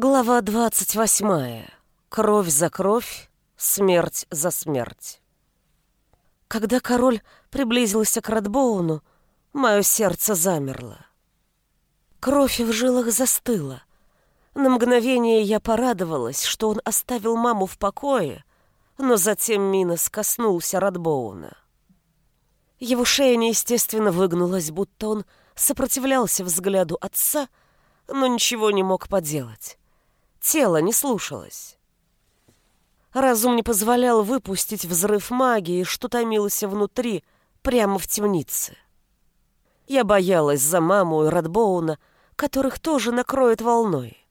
Глава двадцать восьмая. Кровь за кровь, смерть за смерть. Когда король приблизился к Радбоуну, мое сердце замерло. Кровь в жилах застыла. На мгновение я порадовалась, что он оставил маму в покое, но затем Минос коснулся Радбоуна. Его шея неестественно выгнулась, будто он сопротивлялся взгляду отца, но ничего не мог поделать. Тело не слушалось. Разум не позволял выпустить взрыв магии, что томился внутри, прямо в темнице. Я боялась за маму и Радбоуна, которых тоже накроет волной.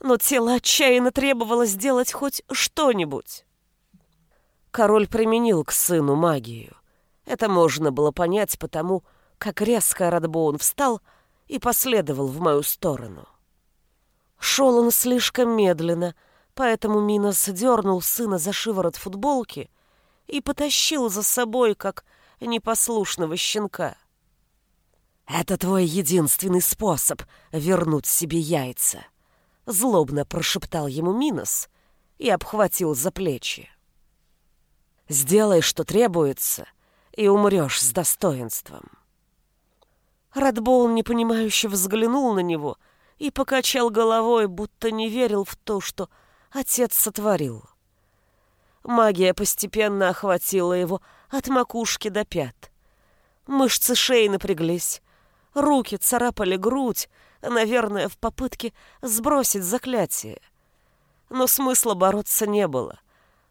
Но тело отчаянно требовало сделать хоть что-нибудь. Король применил к сыну магию. Это можно было понять потому, как резко Радбоун встал и последовал в мою сторону. Шел он слишком медленно, поэтому Минос дернул сына за шиворот футболки и потащил за собой, как непослушного щенка. «Это твой единственный способ вернуть себе яйца», — злобно прошептал ему Минос и обхватил за плечи. «Сделай, что требуется, и умрешь с достоинством». Радбоун непонимающе взглянул на него — и покачал головой, будто не верил в то, что отец сотворил. Магия постепенно охватила его от макушки до пят. Мышцы шеи напряглись, руки царапали грудь, наверное, в попытке сбросить заклятие. Но смысла бороться не было.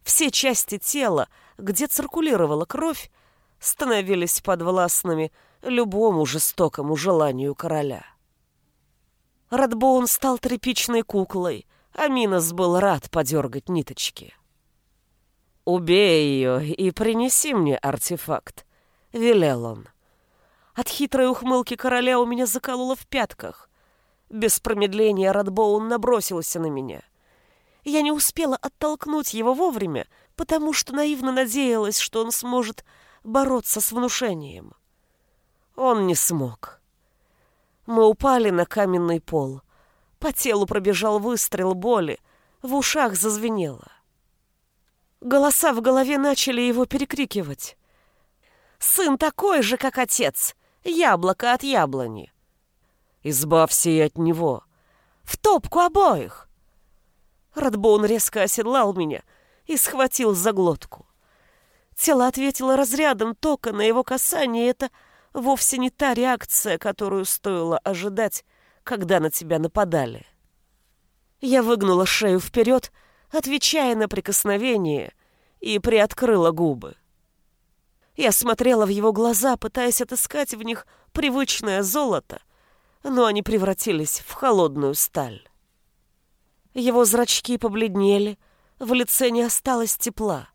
Все части тела, где циркулировала кровь, становились подвластными любому жестокому желанию короля. Радбоун стал тряпичной куклой, а Минос был рад подергать ниточки. «Убей ее и принеси мне артефакт», — велел он. От хитрой ухмылки короля у меня закололо в пятках. Без промедления Радбоун набросился на меня. Я не успела оттолкнуть его вовремя, потому что наивно надеялась, что он сможет бороться с внушением. Он не смог. Мы упали на каменный пол. По телу пробежал выстрел боли, в ушах зазвенело. Голоса в голове начали его перекрикивать. «Сын такой же, как отец! Яблоко от яблони!» «Избавься и от него!» «В топку обоих!» Радбоун резко оседлал меня и схватил за глотку. Тело ответило разрядом тока на его касание, это вовсе не та реакция, которую стоило ожидать, когда на тебя нападали. Я выгнула шею вперед, отвечая на прикосновение, и приоткрыла губы. Я смотрела в его глаза, пытаясь отыскать в них привычное золото, но они превратились в холодную сталь. Его зрачки побледнели, в лице не осталось тепла.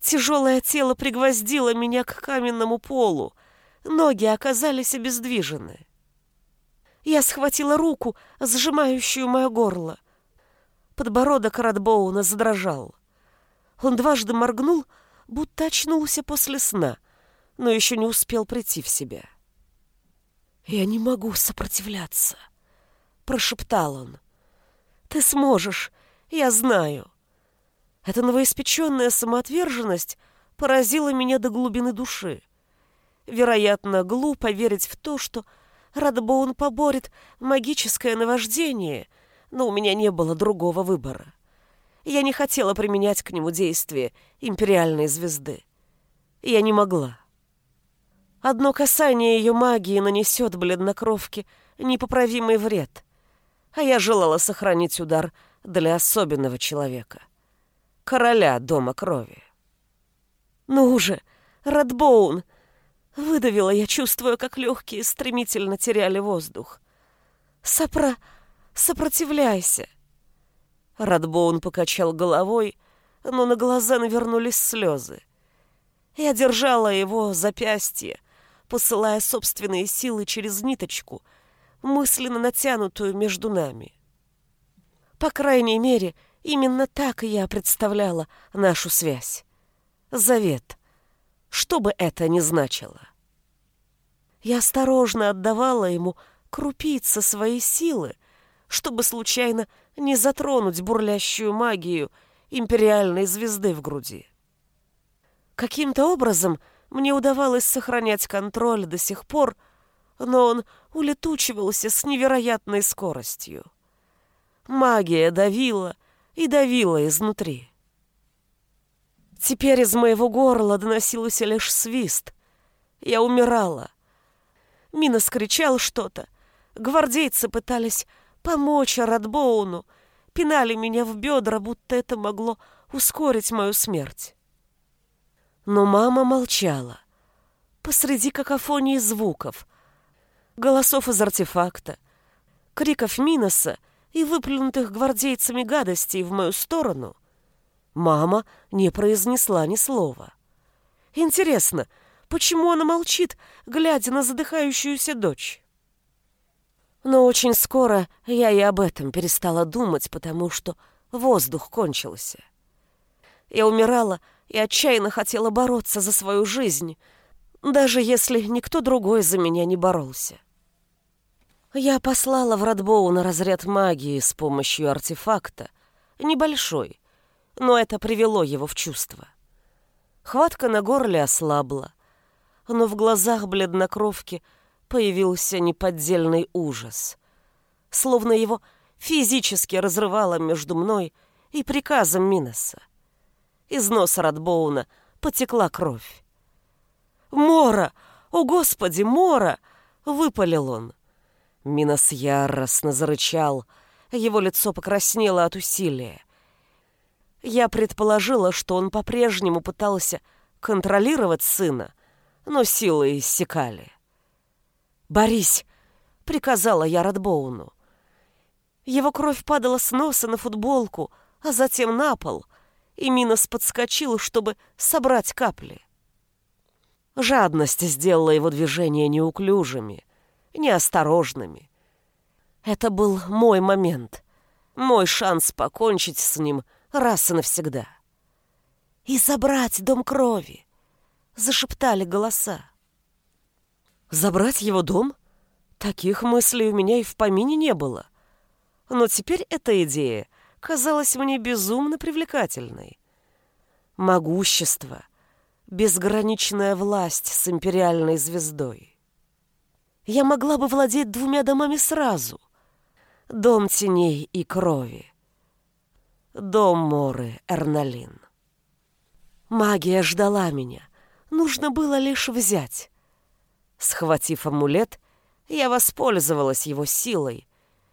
Тяжелое тело пригвоздило меня к каменному полу, Ноги оказались обездвижены. Я схватила руку, сжимающую мое горло. Подбородок Радбоуна задрожал. Он дважды моргнул, будто очнулся после сна, но еще не успел прийти в себя. «Я не могу сопротивляться», — прошептал он. «Ты сможешь, я знаю». Эта новоиспеченная самоотверженность поразила меня до глубины души. Вероятно, глупо верить в то, что Радбоун поборет магическое наваждение, но у меня не было другого выбора. Я не хотела применять к нему действия империальной звезды. Я не могла. Одно касание ее магии нанесет бледнокровке непоправимый вред, а я желала сохранить удар для особенного человека — короля Дома Крови. «Ну уже, Радбоун!» Выдавила я, чувствуя, как легкие стремительно теряли воздух. «Сопра... сопротивляйся!» Радбоун покачал головой, но на глаза навернулись слезы. Я держала его запястье, посылая собственные силы через ниточку, мысленно натянутую между нами. По крайней мере, именно так я представляла нашу связь. Завет — что бы это ни значило. Я осторожно отдавала ему крупицы своей силы, чтобы случайно не затронуть бурлящую магию империальной звезды в груди. Каким-то образом мне удавалось сохранять контроль до сих пор, но он улетучивался с невероятной скоростью. Магия давила и давила изнутри. Теперь из моего горла доносился лишь свист. Я умирала. Мина скричал что-то. Гвардейцы пытались помочь Радбоуну, пинали меня в бедра, будто это могло ускорить мою смерть. Но мама молчала. Посреди какофонии звуков, голосов из артефакта, криков Миноса и выплюнутых гвардейцами гадостей в мою сторону, мама не произнесла ни слова. Интересно, почему она молчит, глядя на задыхающуюся дочь? Но очень скоро я и об этом перестала думать, потому что воздух кончился. Я умирала, и отчаянно хотела бороться за свою жизнь, даже если никто другой за меня не боролся. Я послала в Радбоу на разряд магии с помощью артефакта, небольшой, но это привело его в чувство. Хватка на горле ослабла, но в глазах бледнокровки появился неподдельный ужас, словно его физически разрывало между мной и приказом Миноса. Из носа Радбоуна потекла кровь. «Мора! О, Господи, Мора!» — выпалил он. Минос яростно зарычал. Его лицо покраснело от усилия. Я предположила, что он по-прежнему пытался контролировать сына, но силы иссякали. «Борись!» — приказала я Радбоуну. Его кровь падала с носа на футболку, а затем на пол — и Минос подскочил, чтобы собрать капли. Жадность сделала его движения неуклюжими, неосторожными. Это был мой момент, мой шанс покончить с ним раз и навсегда. «И забрать дом крови!» — зашептали голоса. «Забрать его дом?» Таких мыслей у меня и в помине не было. Но теперь эта идея казалась мне безумно привлекательной. Могущество, безграничная власть с империальной звездой. Я могла бы владеть двумя домами сразу. Дом теней и крови. Дом Моры Эрналин. Магия ждала меня. Нужно было лишь взять. Схватив амулет, я воспользовалась его силой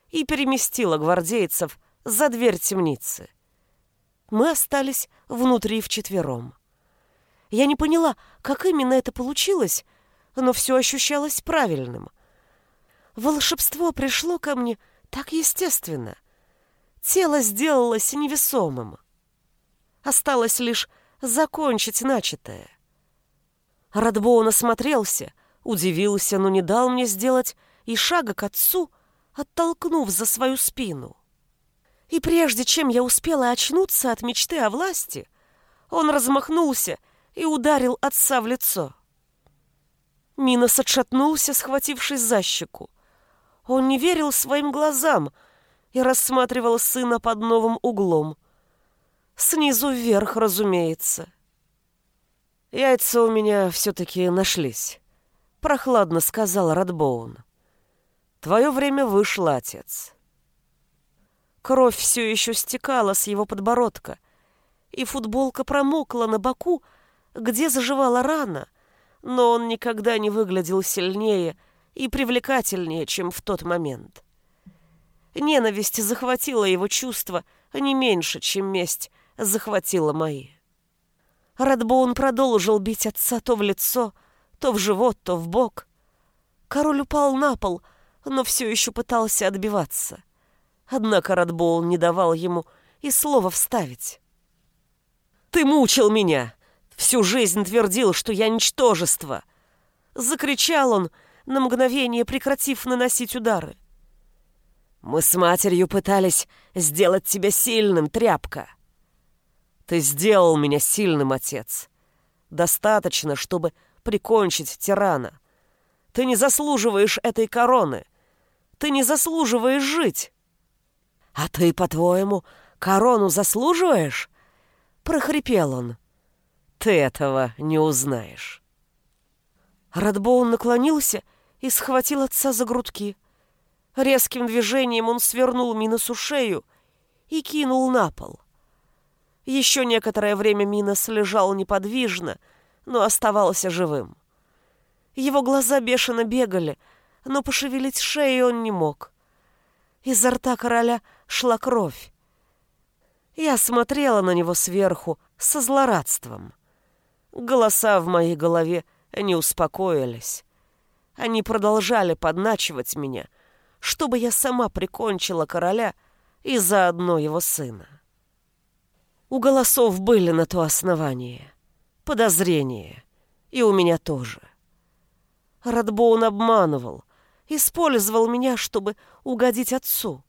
и переместила гвардейцев за дверь темницы. Мы остались внутри вчетвером. Я не поняла, как именно это получилось, но все ощущалось правильным. Волшебство пришло ко мне так естественно. Тело сделалось невесомым. Осталось лишь закончить начатое. Радбоун осмотрелся, удивился, но не дал мне сделать и шага к отцу, оттолкнув за свою спину. И прежде чем я успела очнуться от мечты о власти, он размахнулся и ударил отца в лицо. Минос отшатнулся, схватившись за щеку. Он не верил своим глазам и рассматривал сына под новым углом. Снизу вверх, разумеется. «Яйца у меня все-таки нашлись», — прохладно сказал Радбоун. «Твое время вышло, отец». Кровь все еще стекала с его подбородка, и футболка промокла на боку, где заживала рана, но он никогда не выглядел сильнее и привлекательнее, чем в тот момент. Ненависть захватила его чувства не меньше, чем месть захватила мои. Радбоун продолжил бить отца то в лицо, то в живот, то в бок. Король упал на пол, но все еще пытался отбиваться. Однако Радбоул не давал ему и слова вставить. «Ты мучил меня! Всю жизнь твердил, что я ничтожество!» Закричал он, на мгновение прекратив наносить удары. «Мы с матерью пытались сделать тебя сильным, тряпка!» «Ты сделал меня сильным, отец. Достаточно, чтобы прикончить тирана. Ты не заслуживаешь этой короны. Ты не заслуживаешь жить!» «А ты, по-твоему, корону заслуживаешь?» — прохрипел он. «Ты этого не узнаешь». Радбоун наклонился и схватил отца за грудки. Резким движением он свернул Миносу шею и кинул на пол. Еще некоторое время Минос лежал неподвижно, но оставался живым. Его глаза бешено бегали, но пошевелить шеей он не мог. Изо рта короля шла кровь. Я смотрела на него сверху со злорадством. Голоса в моей голове не успокоились. Они продолжали подначивать меня, чтобы я сама прикончила короля и заодно его сына. У голосов были на то основание, подозрения, и у меня тоже. Радбоун обманывал, использовал меня, чтобы угодить отцу.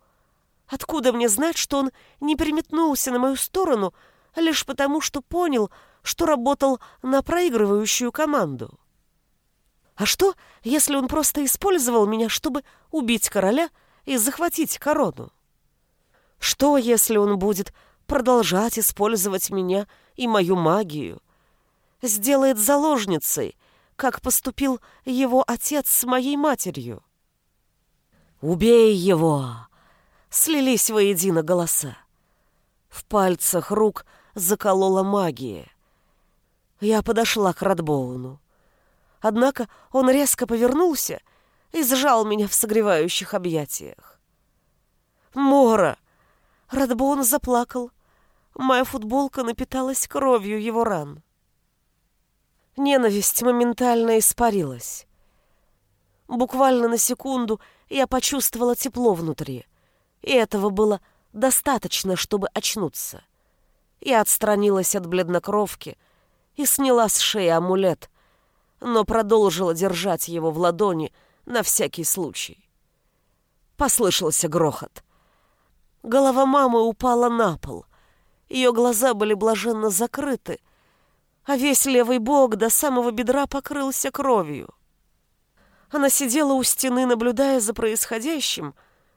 Откуда мне знать, что он не приметнулся на мою сторону лишь потому, что понял, что работал на проигрывающую команду? А что, если он просто использовал меня, чтобы убить короля и захватить корону? Что, если он будет продолжать использовать меня и мою магию? Сделает заложницей, как поступил его отец с моей матерью? «Убей его!» — слились воедино голоса. В пальцах рук заколола магия. Я подошла к Радбоуну. Однако он резко повернулся и сжал меня в согревающих объятиях. «Мора!» Радбоун заплакал. Моя футболка напиталась кровью его ран. Ненависть моментально испарилась. Буквально на секунду я почувствовала тепло внутри, и этого было достаточно, чтобы очнуться. Я отстранилась от бледнокровки и сняла с шеи амулет, но продолжила держать его в ладони на всякий случай. Послышался грохот. Голова мамы упала на пол. Ее глаза были блаженно закрыты, а весь левый бок до самого бедра покрылся кровью. Она сидела у стены, наблюдая за происходящим,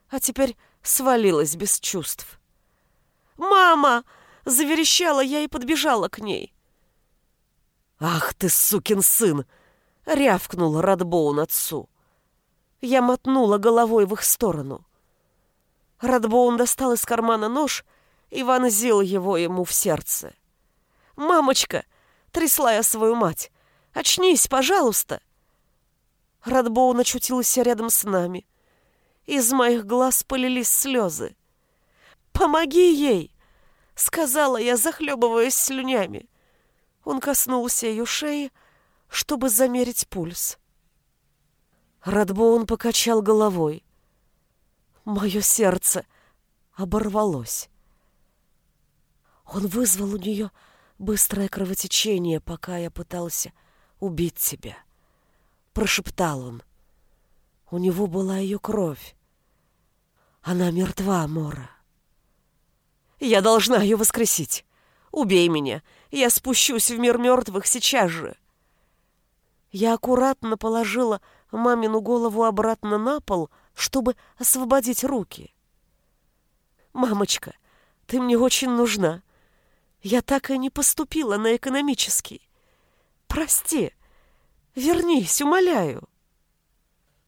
а теперь свалилась без чувств. «Мама!» — заверещала я и подбежала к ней. «Ах ты, сукин сын!» — рявкнул Радбоун отцу. Я мотнула головой в их сторону. Радбоун достал из кармана нож и вонзил его ему в сердце. «Мамочка!» — трясла я свою мать. «Очнись, пожалуйста!» Радбоун очутился рядом с нами. Из моих глаз полились слезы. «Помоги ей!» — сказала я, захлебываясь слюнями. Он коснулся ее шеи, чтобы замерить пульс. Радбоун покачал головой. Мое сердце оборвалось. Он вызвал у нее быстрое кровотечение, пока я пытался убить тебя. Прошептал он. У него была ее кровь. Она мертва, Мора. Я должна ее воскресить. Убей меня. Я спущусь в мир мертвых сейчас же. Я аккуратно положила мамину голову обратно на пол, чтобы освободить руки. «Мамочка, ты мне очень нужна. Я так и не поступила на экономический. Прости. Вернись, умоляю».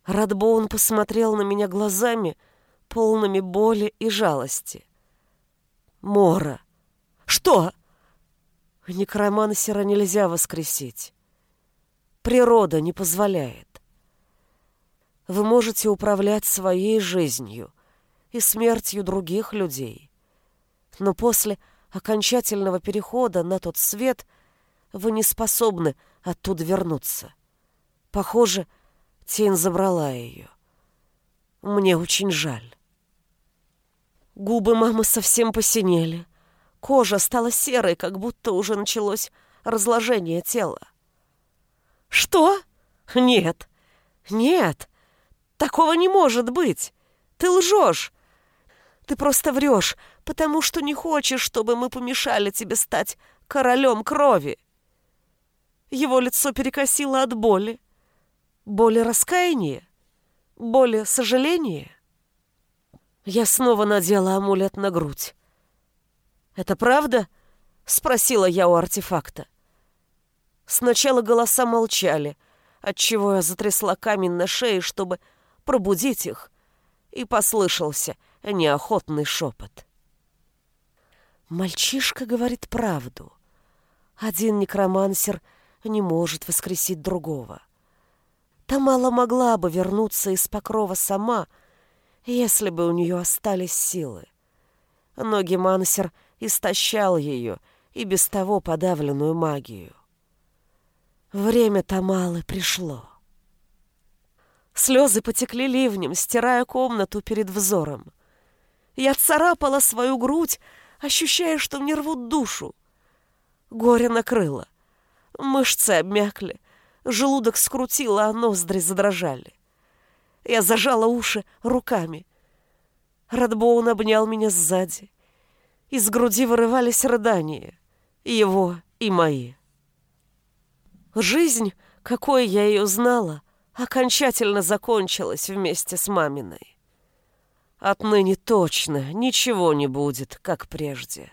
Радбоун посмотрел на меня глазами, полными боли и жалости. «Мора!» «Что?» Некромансера нельзя воскресить. Природа не позволяет. Вы можете управлять своей жизнью и смертью других людей. Но после окончательного перехода на тот свет вы не способны оттуда вернуться. Похоже, тень забрала ее. Мне очень жаль. Губы мамы совсем посинели. Кожа стала серой, как будто уже началось разложение тела. «Что? Нет! Нет! Такого не может быть! Ты лжешь! Ты просто врешь, потому что не хочешь, чтобы мы помешали тебе стать королем крови!» Его лицо перекосило от боли. Боли раскаяния? Боли сожаления? Я снова надела амулет на грудь. «Это правда?» — спросила я у артефакта. Сначала голоса молчали, отчего я затрясла камень на шее, чтобы пробудить их, и послышался неохотный шепот. Мальчишка говорит правду. Один некромансер не может воскресить другого. Тамала могла бы вернуться из покрова сама, если бы у нее остались силы. Но Гемансер истощал ее и без того подавленную магию. Время Тамалы пришло. Слезы потекли ливнем, стирая комнату перед взором. Я царапала свою грудь, ощущая, что мне рвут душу. Горе накрыло. Мышцы обмякли, желудок скрутило, а ноздри задрожали. Я зажала уши руками. Радбоун обнял меня сзади. Из груди вырывались рыдания. Его и мои. Жизнь, какой я ее знала, окончательно закончилась вместе с маминой. Отныне точно ничего не будет, как прежде.